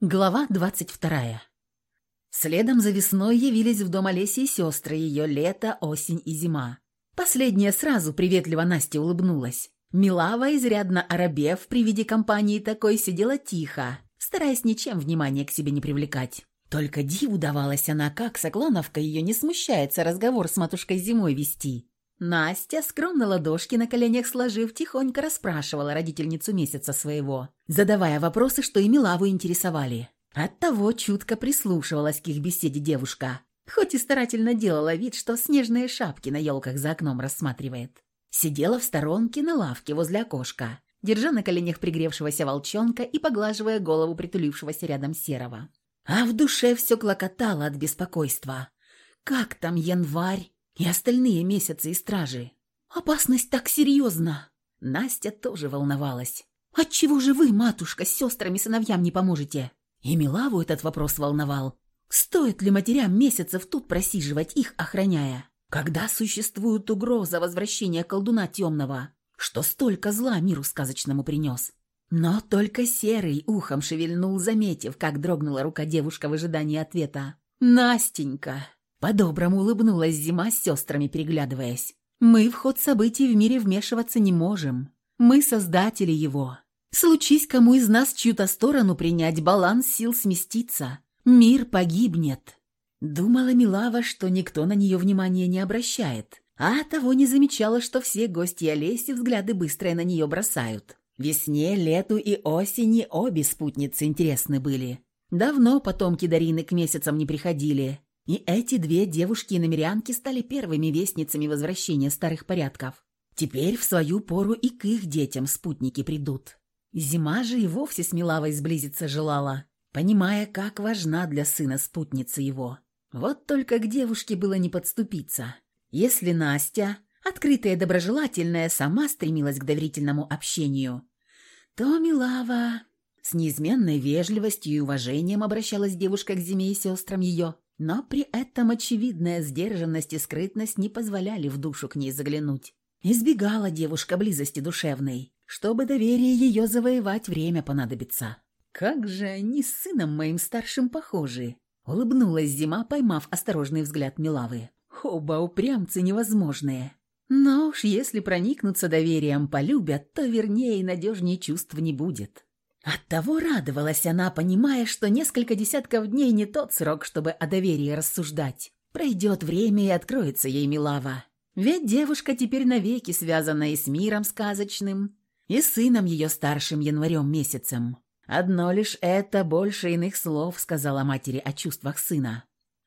Глава двадцать вторая. Следом за весной явились в дом Олеси и сестры ее лето, осень и зима. Последняя сразу приветливо Насте улыбнулась. Милава, изрядно оробев при виде компании такой, сидела тихо, стараясь ничем внимания к себе не привлекать. Только диву давалась она, как Соклановка ее не смущается разговор с матушкой зимой вести. Настя, скромно ладошки на коленях сложив, тихонько расспрашивала родительницу месяца своего, задавая вопросы, что и Милаву интересовали. Оттого чутко прислушивалась к их беседе девушка, хоть и старательно делала вид, что снежные шапки на елках за окном рассматривает. Сидела в сторонке на лавке возле окошка, держа на коленях пригревшегося волчонка и поглаживая голову притулившегося рядом серого. А в душе все клокотало от беспокойства. Как там январь? И остальные месяцы и стражи. Опасность так серьезна. Настя тоже волновалась. Отчего же вы, матушка, с сестрами сыновьям не поможете? И Милаву этот вопрос волновал. Стоит ли матерям месяцев тут просиживать, их охраняя? Когда существует угроза возвращения колдуна темного, что столько зла миру сказочному принес? Но только Серый ухом шевельнул, заметив, как дрогнула рука девушка в ожидании ответа. «Настенька!» По-доброму улыбнулась зима с сестрами, переглядываясь. «Мы в ход событий в мире вмешиваться не можем. Мы создатели его. Случись кому из нас чью-то сторону принять, баланс сил сместится. Мир погибнет». Думала Милава, что никто на нее внимания не обращает, а того не замечала, что все гости Олеси взгляды быстрые на нее бросают. Весне, лету и осени обе спутницы интересны были. Давно потомки Дарины к месяцам не приходили, и эти две девушки-иномерянки стали первыми вестницами возвращения старых порядков. Теперь в свою пору и к их детям спутники придут. Зима же и вовсе с Милавой сблизиться желала, понимая, как важна для сына спутница его. Вот только к девушке было не подступиться. Если Настя, открытая доброжелательная, сама стремилась к доверительному общению, то Милава с неизменной вежливостью и уважением обращалась девушка к Зиме и сестрам ее, но при этом очевидная сдержанность и скрытность не позволяли в душу к ней заглянуть. Избегала девушка близости душевной, чтобы доверие ее завоевать время понадобится. «Как же они с сыном моим старшим похожи!» Улыбнулась зима, поймав осторожный взгляд Милавы. «Оба упрямцы невозможные. Но уж если проникнуться доверием, полюбят, то вернее и надежнее чувств не будет». Оттого радовалась она, понимая, что несколько десятков дней не тот срок, чтобы о доверии рассуждать. Пройдет время и откроется ей Милава. Ведь девушка теперь навеки связана и с миром сказочным, и с сыном ее старшим январем месяцем. Одно лишь это больше иных слов сказала матери о чувствах сына.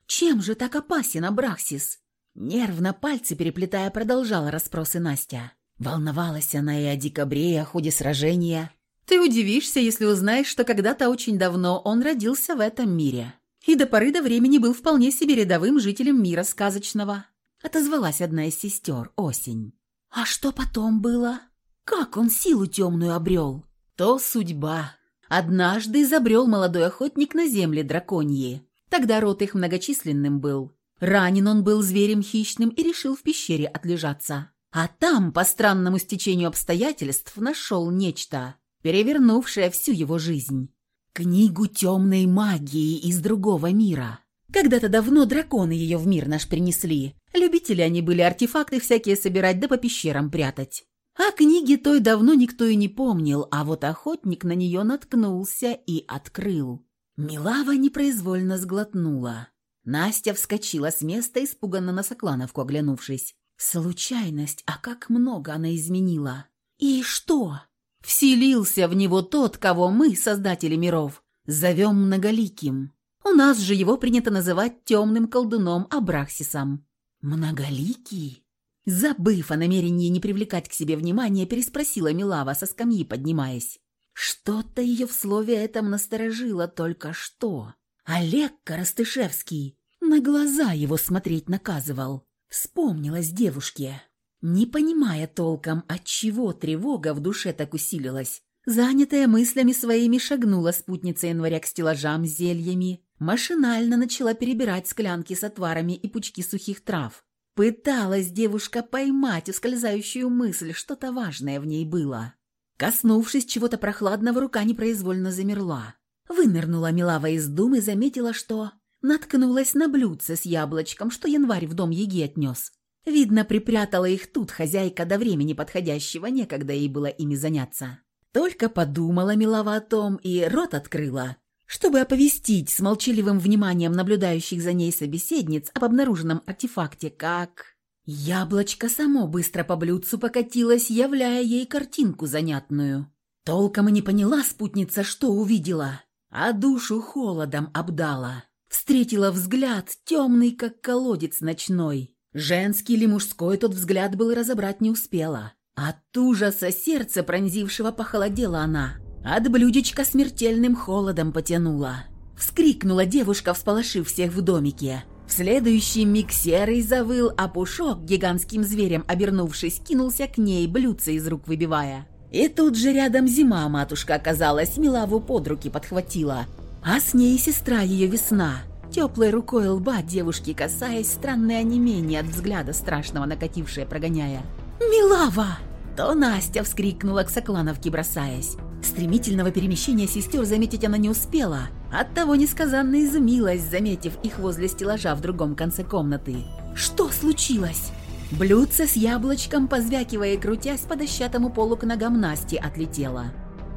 «Чем же так опасен Абрахсис?» Нервно пальцы переплетая продолжала расспросы Настя. Волновалась она и о декабре, и о ходе сражения, ты удивишься, если узнаешь, что когда-то очень давно он родился в этом мире. И до поры до времени был вполне себе рядовым жителем мира сказочного. Отозвалась одна из сестер, Осень. А что потом было? Как он силу темную обрел? То судьба. Однажды изобрел молодой охотник на земле драконьи. Тогда род их многочисленным был. Ранен он был зверем хищным и решил в пещере отлежаться. А там, по странному стечению обстоятельств, нашел нечто, перевернувшая всю его жизнь. Книгу темной магии из другого мира. Когда-то давно драконы ее в мир наш принесли. Любители они были артефакты всякие собирать да по пещерам прятать. А книги той давно никто и не помнил, а вот охотник на нее наткнулся и открыл. Милава непроизвольно сглотнула. Настя вскочила с места, испуганно на Соклановку оглянувшись. Случайность, а как много она изменила. И что? Вселился в него тот, кого мы, создатели миров, зовем Многоликим. У нас же его принято называть темным колдуном Абрахсисом. Многоликий? Забыв о намерении не привлекать к себе внимания, переспросила Милава со скамьи, поднимаясь. Что-то ее в слове этом насторожило только что. Олег Коростышевский на глаза его смотреть наказывал. Вспомнилась девушке. Не понимая толком, от чего тревога в душе так усилилась, занятая мыслями своими шагнула спутница января к стеллажам с зельями, машинально начала перебирать склянки с отварами и пучки сухих трав. Пыталась девушка поймать ускользающую мысль, что-то важное в ней было. Коснувшись чего-то прохладного, рука непроизвольно замерла. Вынырнула Милава из думы заметила, что наткнулась на блюдце с яблочком, что январь в дом Еги отнес. Видно, припрятала их тут хозяйка до времени подходящего, некогда ей было ими заняться. Только подумала Милава о том и рот открыла, чтобы оповестить с молчаливым вниманием наблюдающих за ней собеседниц об обнаруженном артефакте, как... Яблочко само быстро по блюдцу покатилось, являя ей картинку занятную. Толком и не поняла спутница, что увидела, а душу холодом обдала. Встретила взгляд, темный, как колодец ночной. Женский или мужской тот взгляд был разобрать не успела. От ужаса сердце пронзившего похолодела она. От блюдечка смертельным холодом потянула. Вскрикнула девушка, всполошив всех в домике. В следующий миг серый завыл, а Пушок, гигантским зверем обернувшись, кинулся к ней, блюдце из рук выбивая. И тут же рядом зима матушка оказалась, Милаву под руки подхватила. А с ней сестра ее весна. Теплой рукой лба девушки касаясь, странное онемение от взгляда страшного накатившее прогоняя. «Милава!» То Настя вскрикнула к Соклановке, бросаясь. Стремительного перемещения сестер заметить она не успела. Оттого несказанно изумилась, заметив их возле стеллажа в другом конце комнаты. «Что случилось?» Блюдце с яблочком, позвякивая и крутясь по дощатому полу к ногам Насти, отлетело.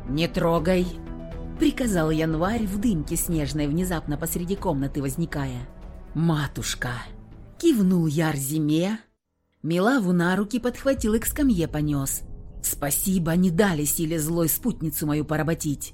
«Не трогай!» — приказал январь в дымке снежной, внезапно посреди комнаты возникая. «Матушка!» — кивнул яр зиме. Милаву на руки подхватил и к скамье понес — «Спасибо, не дали силе злой спутницу мою поработить».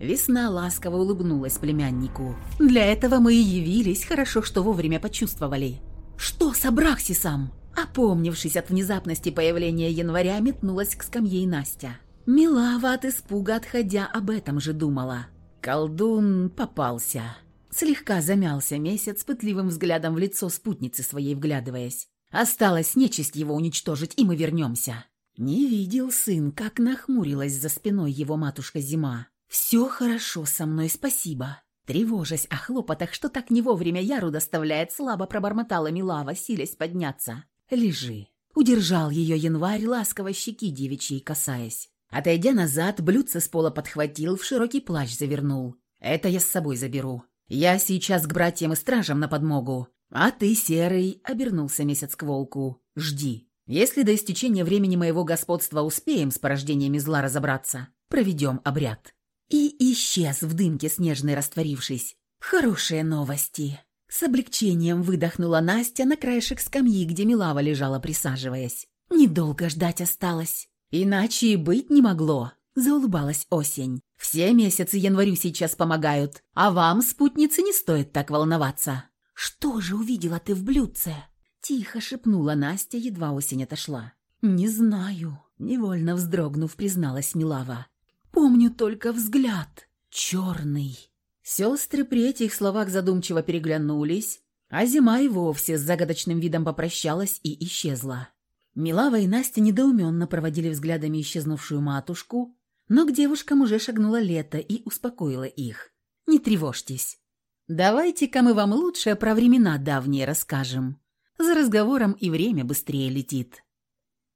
Весна ласково улыбнулась племяннику. «Для этого мы и явились, хорошо, что вовремя почувствовали». «Что с Абраксисом?» Опомнившись от внезапности появления января, метнулась к скамье Настя. Милава от испуга, отходя, об этом же думала. Колдун попался. Слегка замялся месяц, пытливым взглядом в лицо спутницы своей вглядываясь. Осталось нечисть его уничтожить, и мы вернемся. Не видел сын, как нахмурилась за спиной его матушка Зима. «Все хорошо со мной, спасибо». Тревожась о хлопотах, что так не вовремя Яру доставляет, слабо пробормотала Милава, силясь подняться. «Лежи». Удержал ее январь, ласково щеки девичьей касаясь. Отойдя назад, блюдце с пола подхватил, в широкий плащ завернул. «Это я с собой заберу. Я сейчас к братьям и стражам на подмогу. А ты, Серый, — обернулся месяц к волку, — жди. Если до истечения времени моего господства успеем с порождениями зла разобраться, проведем обряд». И исчез в дымке снежной растворившись. «Хорошие новости». С облегчением выдохнула Настя на краешек скамьи, где Милава лежала, присаживаясь. «Недолго ждать осталось. Иначе и быть не могло», — заулыбалась осень. «Все месяцы январю сейчас помогают, а вам, спутницы, не стоит так волноваться». «Что же увидела ты в блюдце?» Тихо шепнула Настя, едва осень отошла. «Не знаю», — невольно вздрогнув, призналась Милава. «Помню только взгляд. Черный». Сестры при этих словах задумчиво переглянулись, а зима и вовсе с загадочным видом попрощалась и исчезла. Милава и Настя недоуменно проводили взглядами исчезнувшую матушку, но к девушкам уже шагнуло лето и успокоило их. «Не тревожьтесь. Давайте-ка мы вам лучше про времена давние расскажем. За разговором и время быстрее летит.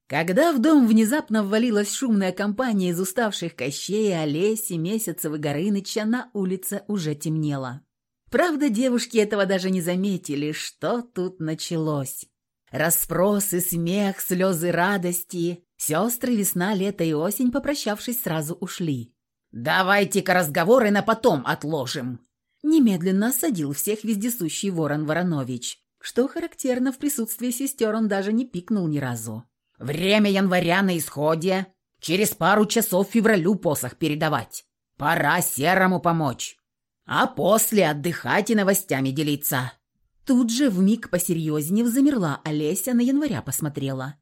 Когда в дом внезапно ввалилась шумная компания из уставших Кощей, Олеси, Месяцев и Горыныча, на улице уже темнело. Правда, девушки этого даже не заметили, что тут началось. Распросы, смех, слезы радости. Сестры весна, лето и осень, попрощавшись, сразу ушли. «Давайте-ка разговоры на потом отложим!» Немедленно осадил всех вездесущий ворон Воронович. Что характерно, в присутствии сестер он даже не пикнул ни разу. «Время января на исходе. Через пару часов февралю посох передавать. Пора серому помочь. А после отдыхать и новостями делиться». Тут же вмиг посерьезнее замерла Олеся, на января посмотрела.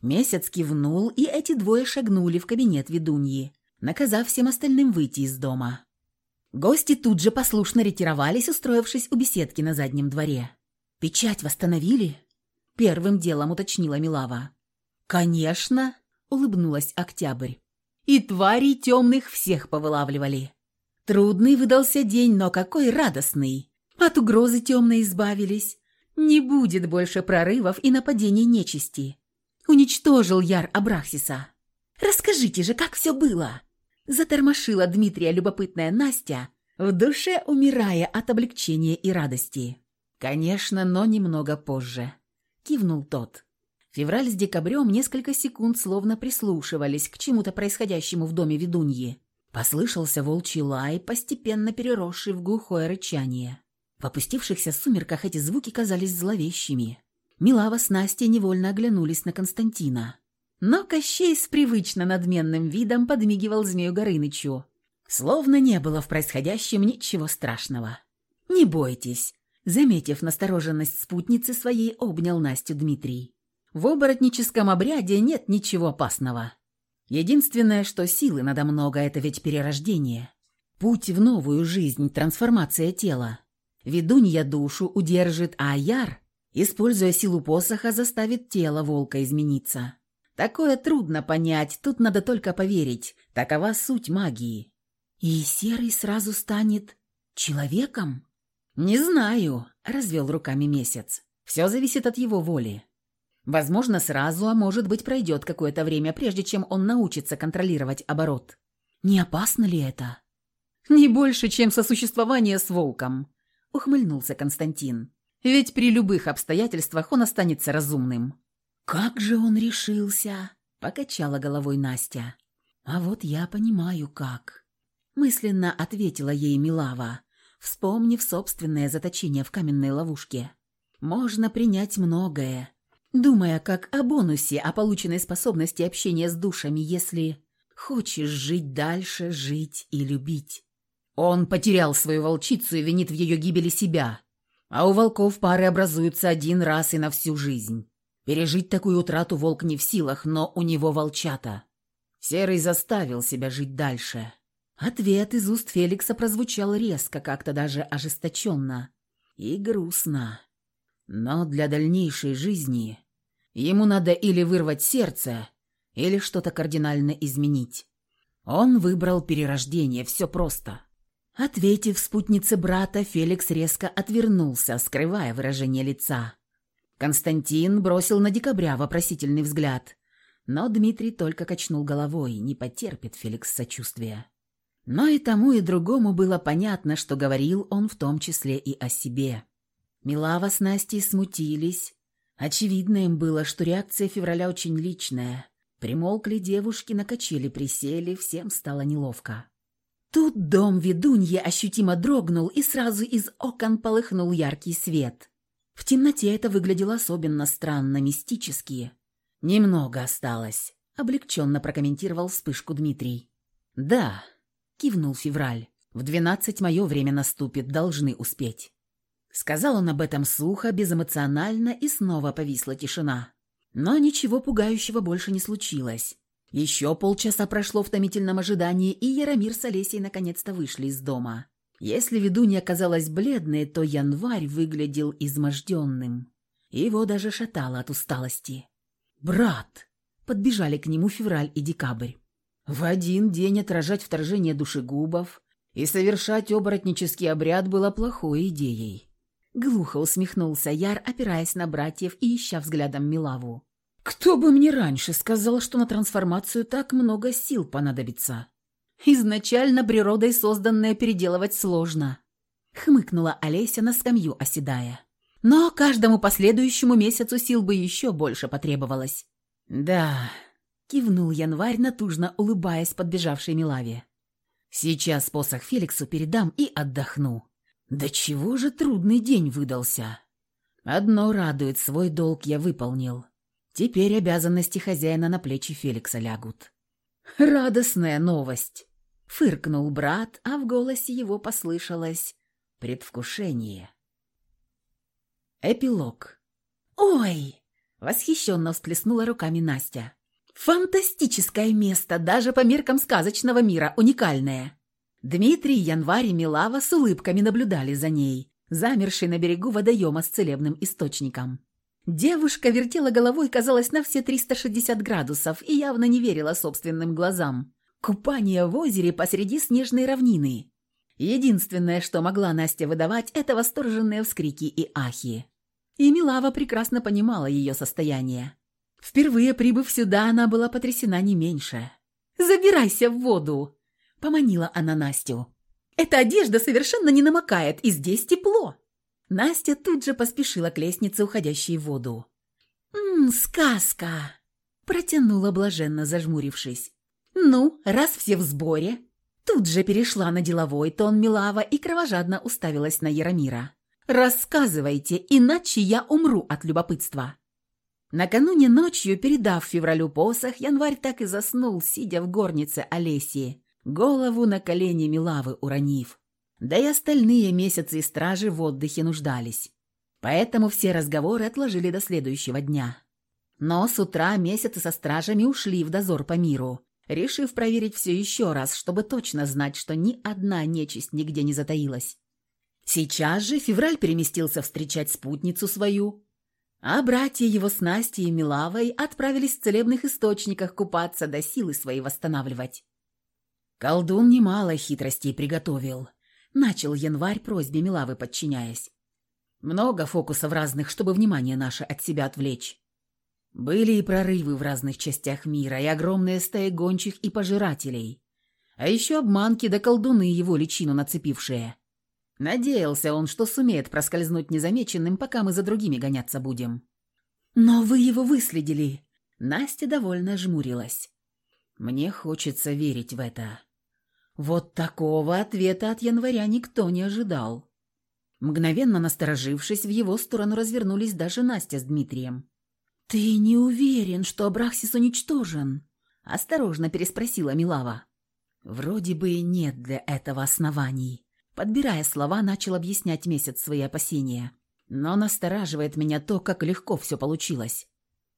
Месяц кивнул, и эти двое шагнули в кабинет ведуньи, наказав всем остальным выйти из дома. Гости тут же послушно ретировались, устроившись у беседки на заднем дворе. «Печать восстановили?» — первым делом уточнила Милава. «Конечно!» — улыбнулась Октябрь. «И тварей темных всех повылавливали. Трудный выдался день, но какой радостный! От угрозы темной избавились. Не будет больше прорывов и нападений нечисти. Уничтожил Яр Абрахсиса. Расскажите же, как все было?» Затормошила Дмитрия любопытная Настя, в душе умирая от облегчения и радости. «Конечно, но немного позже», — кивнул тот. Февраль с декабрем несколько секунд словно прислушивались к чему-то происходящему в доме ведуньи. Послышался волчий лай, постепенно переросший в глухое рычание. В опустившихся сумерках эти звуки казались зловещими. Милава с Настей невольно оглянулись на Константина. Но Кощей с привычно надменным видом подмигивал Змею Горынычу. Словно не было в происходящем ничего страшного. «Не бойтесь», — заметив настороженность спутницы своей, обнял Настю Дмитрий. В оборотническом обряде нет ничего опасного. Единственное, что силы надо много, это ведь перерождение. Путь в новую жизнь, трансформация тела. Ведунья душу удержит, а Яр, используя силу посоха, заставит тело волка измениться. Такое трудно понять, тут надо только поверить. Такова суть магии. И Серый сразу станет человеком? Не знаю, развел руками месяц. Все зависит от его воли. Возможно, сразу, а может быть, пройдет какое-то время, прежде чем он научится контролировать оборот. Не опасно ли это? Не больше, чем сосуществование с волком, ухмыльнулся Константин. Ведь при любых обстоятельствах он останется разумным. Как же он решился? покачала головой Настя. А вот я понимаю, как. Мысленно ответила ей Милава, вспомнив собственное заточение в каменной ловушке. Можно принять многое, думая как о бонусе, о полученной способности общения с душами, если хочешь жить дальше, жить и любить. Он потерял свою волчицу и винит в ее гибели себя. А у волков пары образуются один раз и на всю жизнь. Пережить такую утрату волк не в силах, но у него волчата. Серый заставил себя жить дальше. Ответ из уст Феликса прозвучал резко, как-то даже ожесточенно. И грустно. Но для дальнейшей жизни ему надо или вырвать сердце, или что-то кардинально изменить. Он выбрал перерождение, все просто. Ответив спутнице брата, Феликс резко отвернулся, скрывая выражение лица. Константин бросил на декабря вопросительный взгляд, но Дмитрий только качнул головой, не потерпит Феликс сочувствия. Но и тому, и другому было понятно, что говорил он в том числе и о себе. Милава с Настей смутились. Очевидно им было, что реакция февраля очень личная. Примолкли девушки, на качели присели, всем стало неловко. Тут дом ведуньи ощутимо дрогнул, и сразу из окон полыхнул яркий свет. В темноте это выглядело особенно странно, мистически. «Немного осталось», — облегченно прокомментировал вспышку Дмитрий. «Да», — кивнул Февраль. «В двенадцать мое время наступит, должны успеть». Сказал он об этом сухо, безэмоционально, и снова повисла тишина. Но ничего пугающего больше не случилось. Еще полчаса прошло в томительном ожидании, и Яромир с Олесей наконец-то вышли из дома. Если ведунья казалась бледной, то январь выглядел изможденным. Его даже шатало от усталости. «Брат!» — подбежали к нему февраль и декабрь. В один день отражать вторжение душегубов и совершать оборотнический обряд было плохой идеей. Глухо усмехнулся Яр, опираясь на братьев и ища взглядом Милаву. «Кто бы мне раньше сказал, что на трансформацию так много сил понадобится?» «Изначально природой созданное переделывать сложно», — хмыкнула Олеся на скамью, оседая. «Но каждому последующему месяцу сил бы еще больше потребовалось». «Да», — кивнул Январь, натужно улыбаясь подбежавшей Милаве. «Сейчас посох Феликсу передам и отдохну». «Да чего же трудный день выдался?» «Одно радует, свой долг я выполнил». Теперь обязанности хозяина на плечи Феликса лягут. «Радостная новость!» — фыркнул брат, а в голосе его послышалось предвкушение. Эпилог. «Ой!» — восхищенно всплеснула руками Настя. «Фантастическое место, даже по меркам сказочного мира, уникальное!» Дмитрий, Январь и Милава с улыбками наблюдали за ней, замершей на берегу водоема с целебным источником. Девушка вертела головой, казалось, на все 360 градусов и явно не верила собственным глазам. Купание в озере посреди снежной равнины. Единственное, что могла Настя выдавать, это восторженные вскрики и ахи. И Милава прекрасно понимала ее состояние. Впервые прибыв сюда, она была потрясена не меньше. «Забирайся в воду!» – поманила она Настю. Эта одежда совершенно не намокает, и здесь тепло!» Настя тут же поспешила к лестнице, уходящей в воду. «Ммм, сказка!» – протянула блаженно, зажмурившись. «Ну, раз все в сборе...» Тут же перешла на деловой тон Милава и кровожадно уставилась на Яромира. «Рассказывайте, иначе я умру от любопытства». Накануне ночью, передав февралю посох, январь так и заснул, сидя в горнице Олесии, голову на колени Милавы уронив. Да и остальные месяцы и стражи в отдыхе нуждались. Поэтому все разговоры отложили до следующего дня. Но с утра месяцы со стражами ушли в дозор по миру, решив проверить все еще раз, чтобы точно знать, что ни одна нечисть нигде не затаилась. Сейчас же февраль переместился встречать спутницу свою, а братья его с Настей и Милавой отправились в целебных источниках купаться до силы своей восстанавливать. Колдун немало хитростей приготовил. Начал январь просьбе Милавы подчиняясь. Много фокусов разных, чтобы внимание наше от себя отвлечь. Были и прорывы в разных частях мира, и огромные стаи гончих и пожирателей. А еще обманки да колдуны его личину нацепившие. Надеялся он, что сумеет проскользнуть незамеченным, пока мы за другими гоняться будем. «Но вы его выследили!» Настя довольно жмурилась. «Мне хочется верить в это». Вот такого ответа от января никто не ожидал. Мгновенно насторожившись, в его сторону развернулись даже Настя с Дмитрием. «Ты не уверен, что Абрахсис уничтожен?» – осторожно переспросила Милава. «Вроде бы нет для этого оснований». Подбирая слова, начал объяснять месяц свои опасения. Но настораживает меня то, как легко все получилось.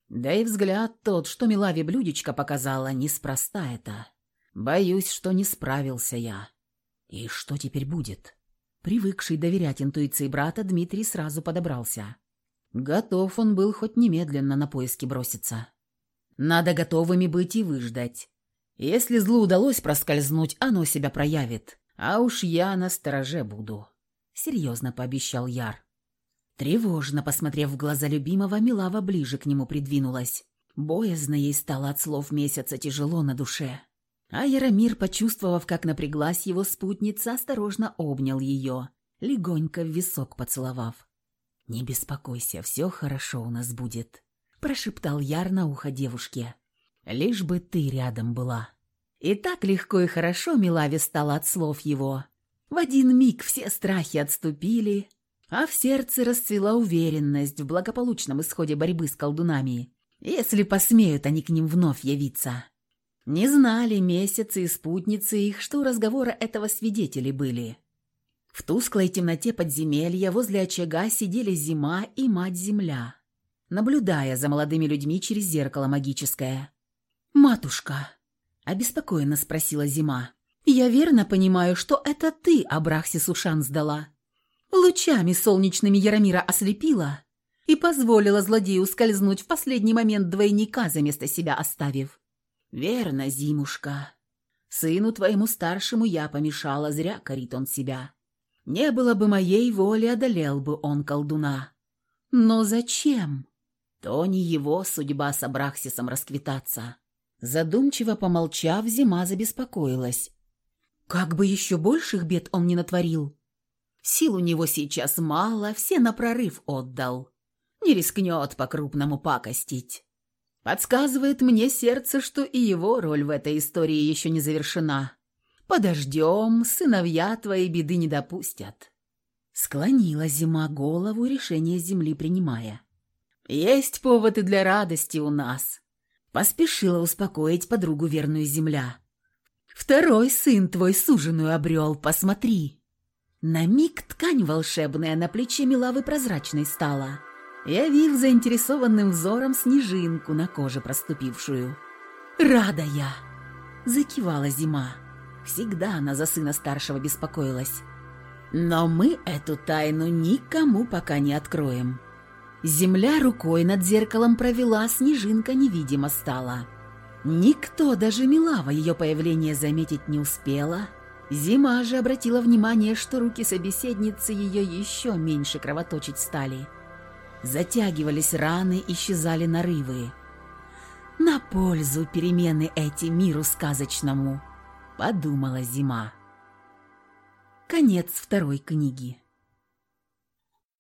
Да и взгляд тот, что Милаве блюдечко показала, неспроста это. Боюсь, что не справился я. И что теперь будет?» Привыкший доверять интуиции брата, Дмитрий сразу подобрался. Готов он был хоть немедленно на поиски броситься. Надо готовыми быть и выждать. Если злу удалось проскользнуть, оно себя проявит. А уж я на стороже буду. Серьезно пообещал Яр. Тревожно посмотрев в глаза любимого, Милава ближе к нему придвинулась. Боязно ей стало от слов месяца тяжело на душе. А Яромир, почувствовав, как напряглась его спутница, осторожно обнял ее, легонько в висок поцеловав. «Не беспокойся, все хорошо у нас будет», – прошептал Яр на ухо девушке. «Лишь бы ты рядом была». И так легко и хорошо Милаве стало от слов его. В один миг все страхи отступили, а в сердце расцвела уверенность в благополучном исходе борьбы с колдунами, если посмеют они к ним вновь явиться. Не знали месяцы и спутницы их, что разговора этого свидетели были. В тусклой темноте подземелья возле очага сидели зима и мать-земля, наблюдая за молодыми людьми через зеркало магическое. «Матушка», — обеспокоенно спросила зима, — «я верно понимаю, что это ты Абрахси Сушан сдала? Лучами солнечными Яромира ослепила и позволила злодею скользнуть в последний момент двойника за место себя оставив?» «Верно, Зимушка. Сыну твоему старшему я помешала, зря корит он себя. Не было бы моей воли, одолел бы он колдуна. Но зачем? То не его судьба с Абрахсисом расквитаться». Задумчиво помолчав, зима забеспокоилась. Как бы еще больших бед он не натворил. Сил у него сейчас мало, все на прорыв отдал. Не рискнет по-крупному пакостить. Подсказывает мне сердце, что и его роль в этой истории еще не завершена. Подождем, сыновья твои беды не допустят. Склонила зима голову, решение земли принимая. Есть поводы для радости у нас. Поспешила успокоить подругу верную земля. Второй сын твой суженую обрел, посмотри. На миг ткань волшебная на плече Милавы прозрачной стала — явив заинтересованным взором снежинку на коже проступившую. «Рада я!» – закивала зима. Всегда она за сына старшего беспокоилась. «Но мы эту тайну никому пока не откроем». Земля рукой над зеркалом провела, снежинка невидимо стала. Никто, даже Милава, ее появление заметить не успела. Зима же обратила внимание, что руки собеседницы ее еще меньше кровоточить стали – затягивались раны, исчезали нарывы. На пользу перемены эти миру сказочному, подумала зима. Конец второй книги.